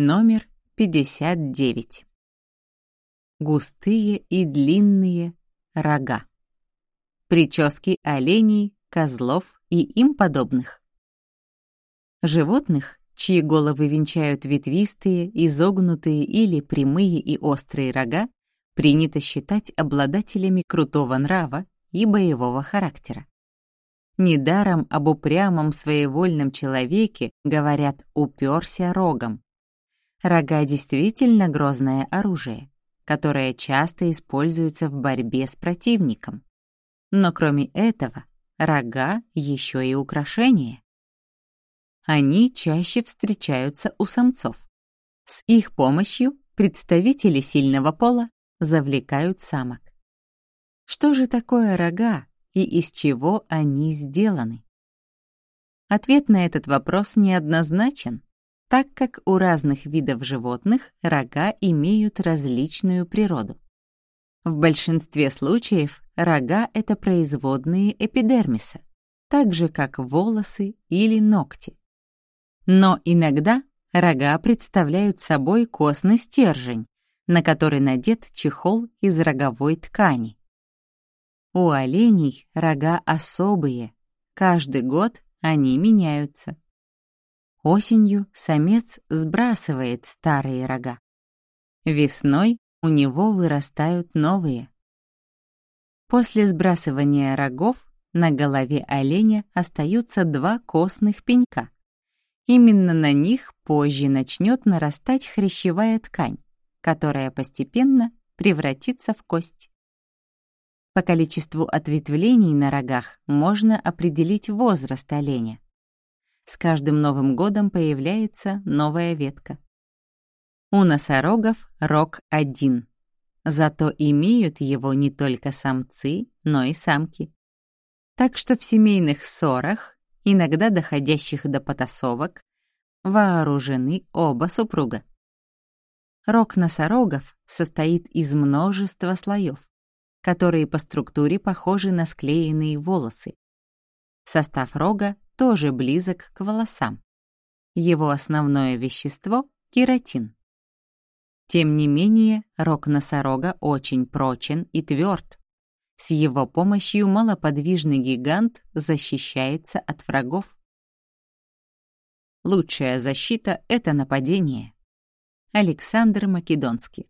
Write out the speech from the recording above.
Номер 59. Густые и длинные рога. Прически оленей, козлов и им подобных. Животных, чьи головы венчают ветвистые, изогнутые или прямые и острые рога, принято считать обладателями крутого нрава и боевого характера. Недаром об упрямом своевольном человеке говорят «уперся рогом». Рога действительно грозное оружие, которое часто используется в борьбе с противником. Но кроме этого, рога еще и украшение. Они чаще встречаются у самцов. С их помощью представители сильного пола завлекают самок. Что же такое рога и из чего они сделаны? Ответ на этот вопрос неоднозначен, так как у разных видов животных рога имеют различную природу. В большинстве случаев рога — это производные эпидермиса, так же как волосы или ногти. Но иногда рога представляют собой костный стержень, на который надет чехол из роговой ткани. У оленей рога особые, каждый год они меняются. Осенью самец сбрасывает старые рога. Весной у него вырастают новые. После сбрасывания рогов на голове оленя остаются два костных пенька. Именно на них позже начнет нарастать хрящевая ткань, которая постепенно превратится в кость. По количеству ответвлений на рогах можно определить возраст оленя. С каждым Новым годом появляется новая ветка. У носорогов рог один, зато имеют его не только самцы, но и самки. Так что в семейных ссорах, иногда доходящих до потасовок, вооружены оба супруга. Рог носорогов состоит из множества слоев которые по структуре похожи на склеенные волосы. Состав рога тоже близок к волосам. Его основное вещество — кератин. Тем не менее, рог носорога очень прочен и тверд. С его помощью малоподвижный гигант защищается от врагов. Лучшая защита — это нападение. Александр Македонский